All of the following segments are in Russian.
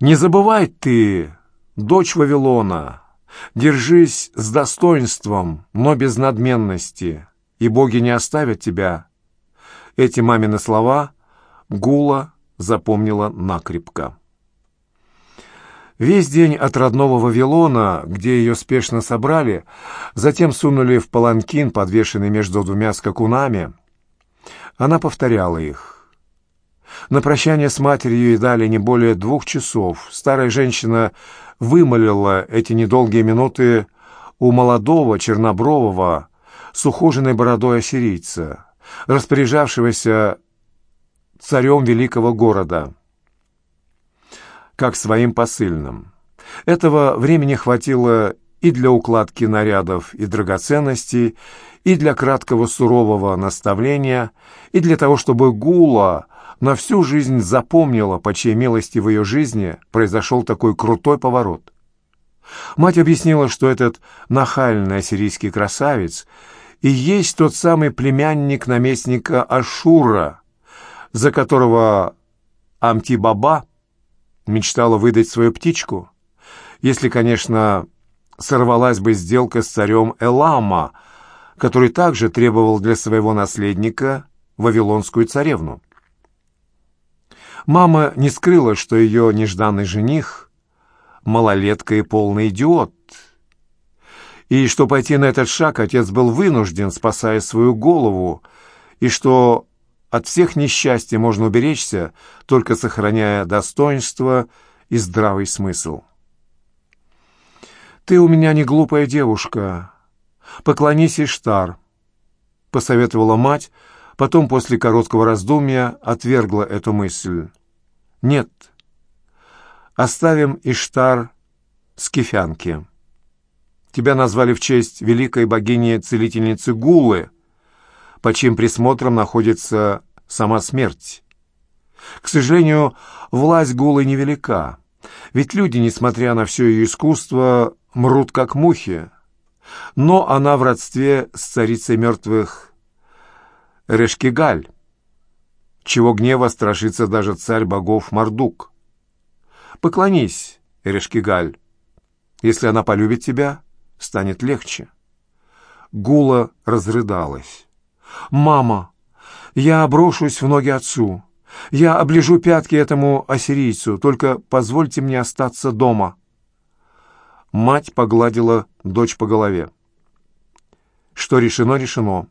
Не забывай ты, дочь Вавилона, держись с достоинством, но без надменности, и боги не оставят тебя. Эти мамины слова Гула запомнила накрепко. Весь день от родного Вавилона, где ее спешно собрали, затем сунули в паланкин, подвешенный между двумя скакунами, она повторяла их. На прощание с матерью ей дали не более двух часов. Старая женщина вымолила эти недолгие минуты у молодого чернобрового с ухоженной бородой ассирийца, распоряжавшегося царем великого города как своим посыльным. Этого времени хватило и для укладки нарядов и драгоценностей, и для краткого сурового наставления, и для того, чтобы Гула на всю жизнь запомнила, по чьей милости в ее жизни произошел такой крутой поворот. Мать объяснила, что этот нахальный ассирийский красавец и есть тот самый племянник наместника Ашура, за которого Амти-Баба мечтала выдать свою птичку, если, конечно, сорвалась бы сделка с царем Элама, который также требовал для своего наследника вавилонскую царевну. Мама не скрыла, что ее нежданный жених — малолетка и полный идиот, и что пойти на этот шаг отец был вынужден, спасая свою голову, и что от всех несчастий можно уберечься, только сохраняя достоинство и здравый смысл. «Ты у меня не глупая девушка. Поклонись Иштар», — посоветовала мать, потом после короткого раздумья отвергла эту мысль. «Нет, оставим Иштар Скифянке. Тебя назвали в честь великой богини-целительницы Гулы, под чьим присмотром находится сама смерть. К сожалению, власть Гулы невелика, ведь люди, несмотря на все ее искусство, мрут как мухи. Но она в родстве с царицей мертвых Решкигаль, чего гнева страшится даже царь богов Мардук. Поклонись, Решкигаль. Если она полюбит тебя, станет легче. Гула разрыдалась. «Мама, я брошусь в ноги отцу. Я оближу пятки этому ассирийцу, только позвольте мне остаться дома». Мать погладила дочь по голове. «Что решено, решено.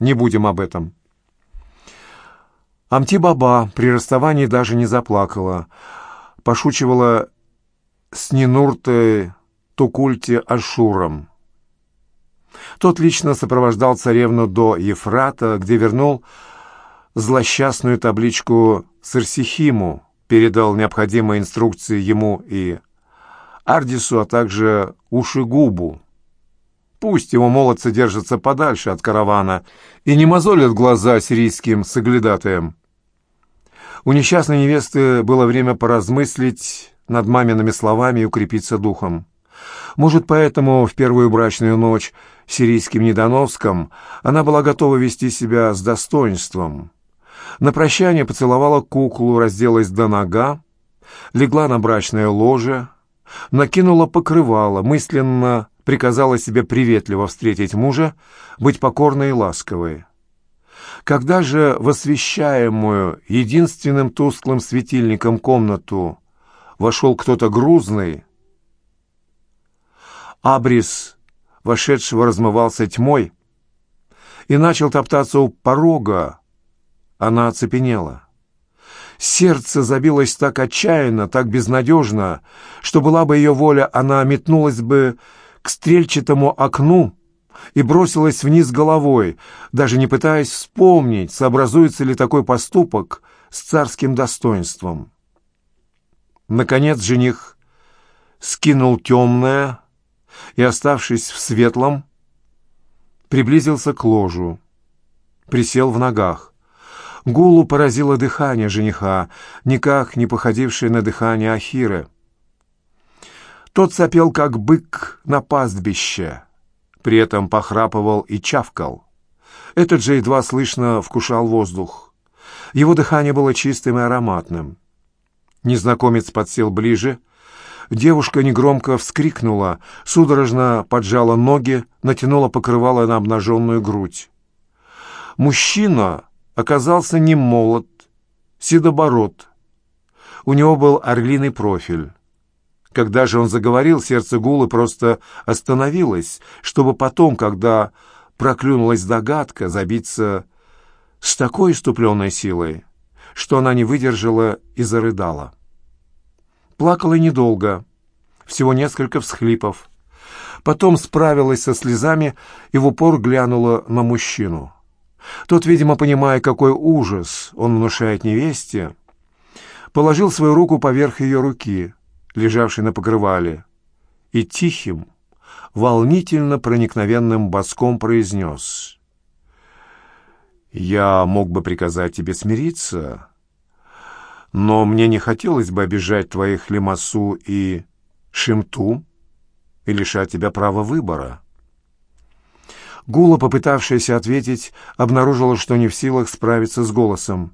Не будем об этом». Амти-баба при расставании даже не заплакала, пошучивала с Нинуртой Тукульти Ашуром. Тот лично сопровождал царевну до Ефрата, где вернул злосчастную табличку Сарсихиму, передал необходимые инструкции ему и Ардису, а также Ушигубу. Пусть его молодцы держатся подальше от каравана и не мозолят глаза сирийским соглядатаям. У несчастной невесты было время поразмыслить над мамиными словами и укрепиться духом. Может, поэтому в первую брачную ночь сирийским недоноском она была готова вести себя с достоинством. На прощание поцеловала куклу, разделась до нога, легла на брачное ложе, накинула покрывало, мысленно приказала себе приветливо встретить мужа, быть покорной и ласковой. Когда же в освещаемую единственным тусклым светильником комнату вошел кто-то грузный, Абрис вошедшего размывался тьмой и начал топтаться у порога, она оцепенела. Сердце забилось так отчаянно, так безнадежно, что была бы ее воля, она метнулась бы к стрельчатому окну и бросилась вниз головой, даже не пытаясь вспомнить, сообразуется ли такой поступок с царским достоинством. Наконец жених скинул темное, и, оставшись в светлом, приблизился к ложу, присел в ногах. Гулу поразило дыхание жениха, никак не походившее на дыхание Ахиры. Тот сопел, как бык на пастбище, при этом похрапывал и чавкал. Этот же едва слышно вкушал воздух. Его дыхание было чистым и ароматным. Незнакомец подсел ближе. Девушка негромко вскрикнула, судорожно поджала ноги, натянула покрывало на обнаженную грудь. Мужчина оказался не молод, седобород. У него был орлиный профиль. Когда же он заговорил, сердце Гулы просто остановилось, чтобы потом, когда проклюнулась догадка, забиться с такой иступленной силой, что она не выдержала и зарыдала. Плакала недолго, всего несколько всхлипов. Потом справилась со слезами и в упор глянула на мужчину. Тот, видимо, понимая, какой ужас он внушает невесте, положил свою руку поверх ее руки, лежавшей на покрывале, и тихим, волнительно проникновенным боском произнес «Я мог бы приказать тебе смириться, но мне не хотелось бы обижать твоих Лимасу и Шимту и лишать тебя права выбора». Гула, попытавшаяся ответить, обнаружила, что не в силах справиться с голосом.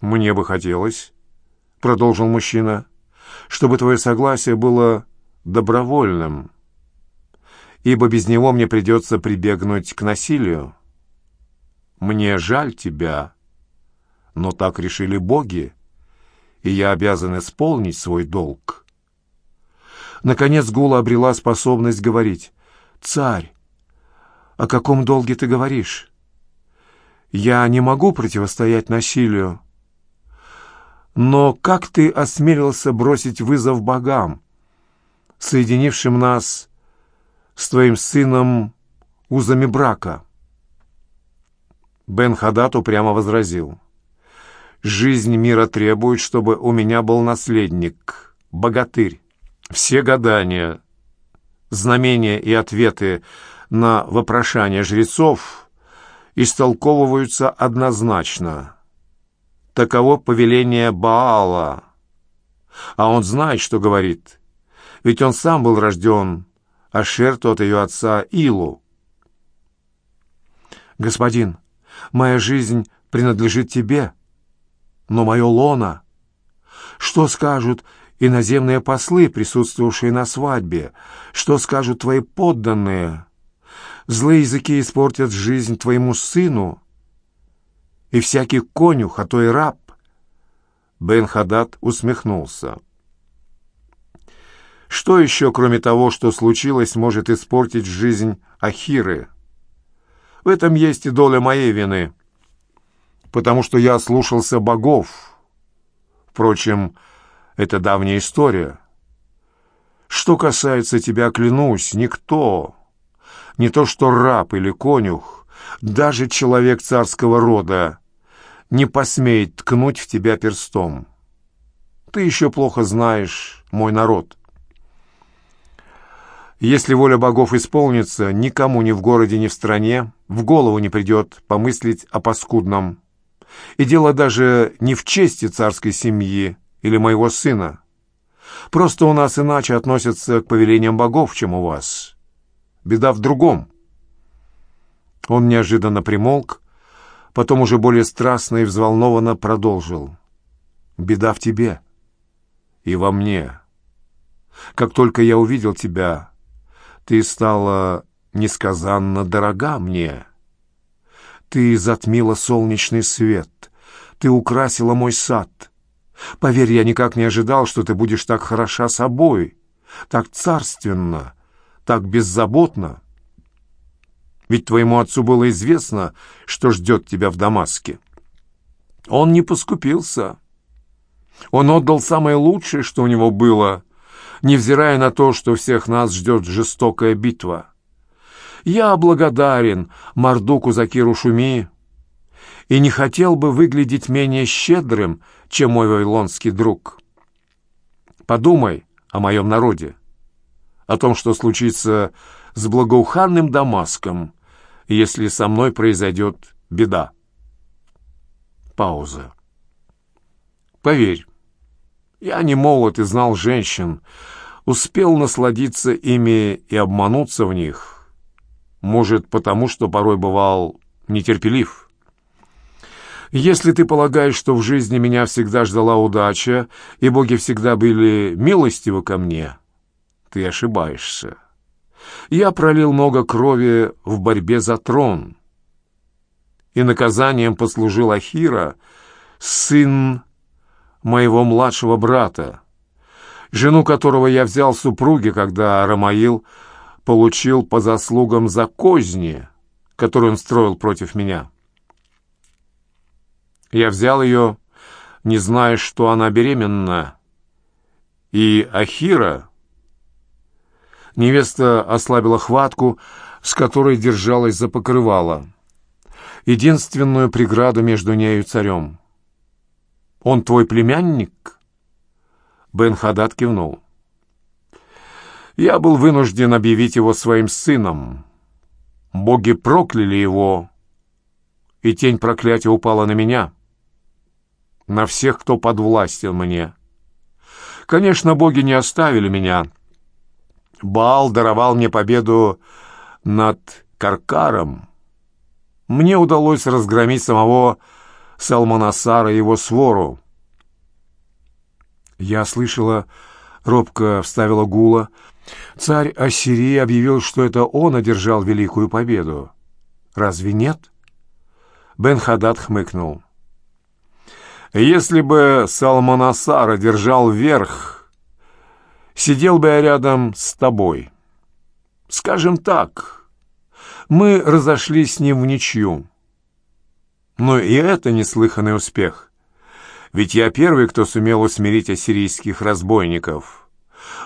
«Мне бы хотелось», — продолжил мужчина, — «чтобы твое согласие было добровольным, ибо без него мне придется прибегнуть к насилию. Мне жаль тебя, но так решили боги, и я обязан исполнить свой долг». Наконец Гула обрела способность говорить. «Царь, о каком долге ты говоришь? Я не могу противостоять насилию. Но как ты осмелился бросить вызов богам, соединившим нас с твоим сыном узами брака?» Бен Хадат упрямо возразил. «Жизнь мира требует, чтобы у меня был наследник, богатырь. Все гадания, знамения и ответы — на вопрошания жрецов истолковываются однозначно. Таково повеление Баала. А он знает, что говорит, ведь он сам был рожден Ашерту от ее отца Илу. «Господин, моя жизнь принадлежит тебе, но мое лоно. Что скажут иноземные послы, присутствовавшие на свадьбе? Что скажут твои подданные?» злые языки испортят жизнь твоему сыну, и всякий конюх, а то и раб. Бен Хадад усмехнулся. Что еще, кроме того, что случилось, может испортить жизнь Ахиры? В этом есть и доля моей вины, потому что я слушался богов. Впрочем, это давняя история. Что касается тебя, клянусь, никто, не то что раб или конюх, даже человек царского рода не посмеет ткнуть в тебя перстом. Ты еще плохо знаешь мой народ. Если воля богов исполнится, никому ни в городе, ни в стране в голову не придет помыслить о паскудном. И дело даже не в чести царской семьи или моего сына. Просто у нас иначе относятся к повелениям богов, чем у вас». Беда в другом. Он неожиданно примолк, потом уже более страстно и взволнованно продолжил. Беда в тебе и во мне. Как только я увидел тебя, ты стала несказанно дорога мне. Ты затмила солнечный свет, ты украсила мой сад. Поверь, я никак не ожидал, что ты будешь так хороша собой, так царственно, так беззаботно? Ведь твоему отцу было известно, что ждет тебя в Дамаске. Он не поскупился. Он отдал самое лучшее, что у него было, невзирая на то, что всех нас ждет жестокая битва. Я благодарен Мардуку Закиру Шуми и не хотел бы выглядеть менее щедрым, чем мой вавилонский друг. Подумай о моем народе о том, что случится с благоуханным Дамаском, если со мной произойдет беда. Пауза. Поверь, я не молод и знал женщин, успел насладиться ими и обмануться в них. Может, потому что порой бывал нетерпелив. Если ты полагаешь, что в жизни меня всегда ждала удача, и боги всегда были милостивы ко мне, ты ошибаешься. Я пролил много крови в борьбе за трон. И наказанием послужил Ахира, сын моего младшего брата, жену которого я взял в супруги, когда Рамаил получил по заслугам за козни, которые он строил против меня. Я взял ее, не зная, что она беременна, и Ахира, невеста ослабила хватку, с которой держалась за покрывало, единственную преграду между нею и царем. «Он твой племянник?» Бен Хадад кивнул. «Я был вынужден объявить его своим сыном. Боги прокляли его, и тень проклятия упала на меня, на всех, кто подвластен мне. Конечно, боги не оставили меня. Баал даровал мне победу над Каркаром. Мне удалось разгромить самого Салманасара и его свору. Я слышала, робко вставила Гула, царь Ассирии объявил, что это он одержал великую победу. Разве нет? Бен-Хадад хмыкнул. Если бы Салманасар одержал верх, сидел бы я рядом с тобой. Скажем так, мы разошлись с ним в ничью. Но и это неслыханный успех. Ведь я первый, кто сумел усмирить ассирийских разбойников.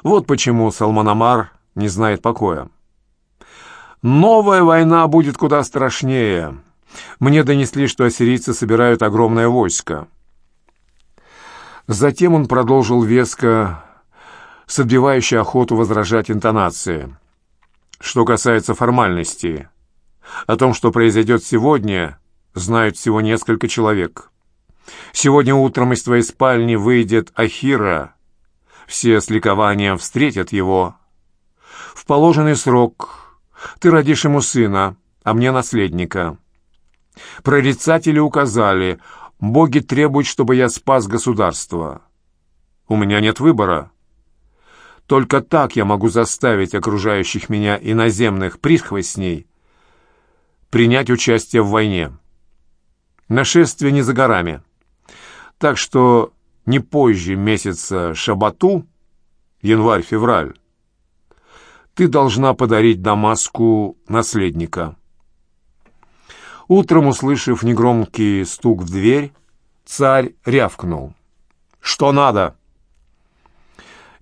Вот почему Салманамар не знает покоя. Новая война будет куда страшнее. Мне донесли, что ассирийцы собирают огромное войско. Затем он продолжил веско, с отбивающей охоту возражать интонации. Что касается формальности, о том, что произойдет сегодня, знают всего несколько человек. Сегодня утром из твоей спальни выйдет Ахира. Все с ликованием встретят его. В положенный срок ты родишь ему сына, а мне наследника. Прорицатели указали, боги требуют, чтобы я спас государство. У меня нет выбора. Только так я могу заставить окружающих меня иноземных прихвостней принять участие в войне. Нашествие не за горами. Так что не позже месяца Шабату, январь-февраль, ты должна подарить Дамаску наследника. Утром, услышав негромкий стук в дверь, царь рявкнул. «Что надо?»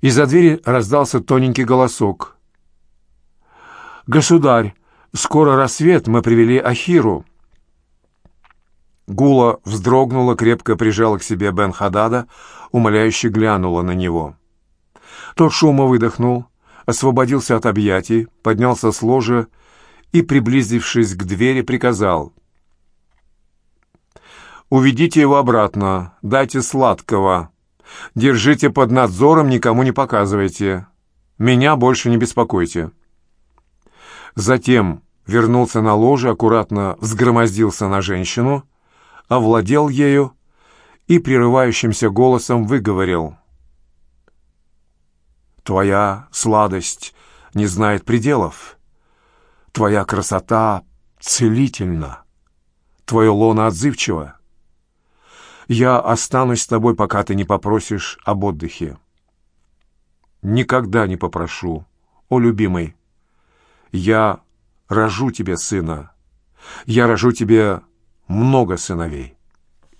Из-за двери раздался тоненький голосок. «Государь, скоро рассвет, мы привели Ахиру». Гула вздрогнула, крепко прижала к себе Бен Хадада, умоляюще глянула на него. Тот шумо выдохнул, освободился от объятий, поднялся с ложа и, приблизившись к двери, приказал. «Уведите его обратно, дайте сладкого. Держите под надзором, никому не показывайте. Меня больше не беспокойте». Затем вернулся на ложе, аккуратно взгромоздился на женщину — овладел ею и прерывающимся голосом выговорил. «Твоя сладость не знает пределов. Твоя красота целительна. Твое лоно отзывчиво. Я останусь с тобой, пока ты не попросишь об отдыхе. Никогда не попрошу, о любимый. Я рожу тебе сына. Я рожу тебе много сыновей.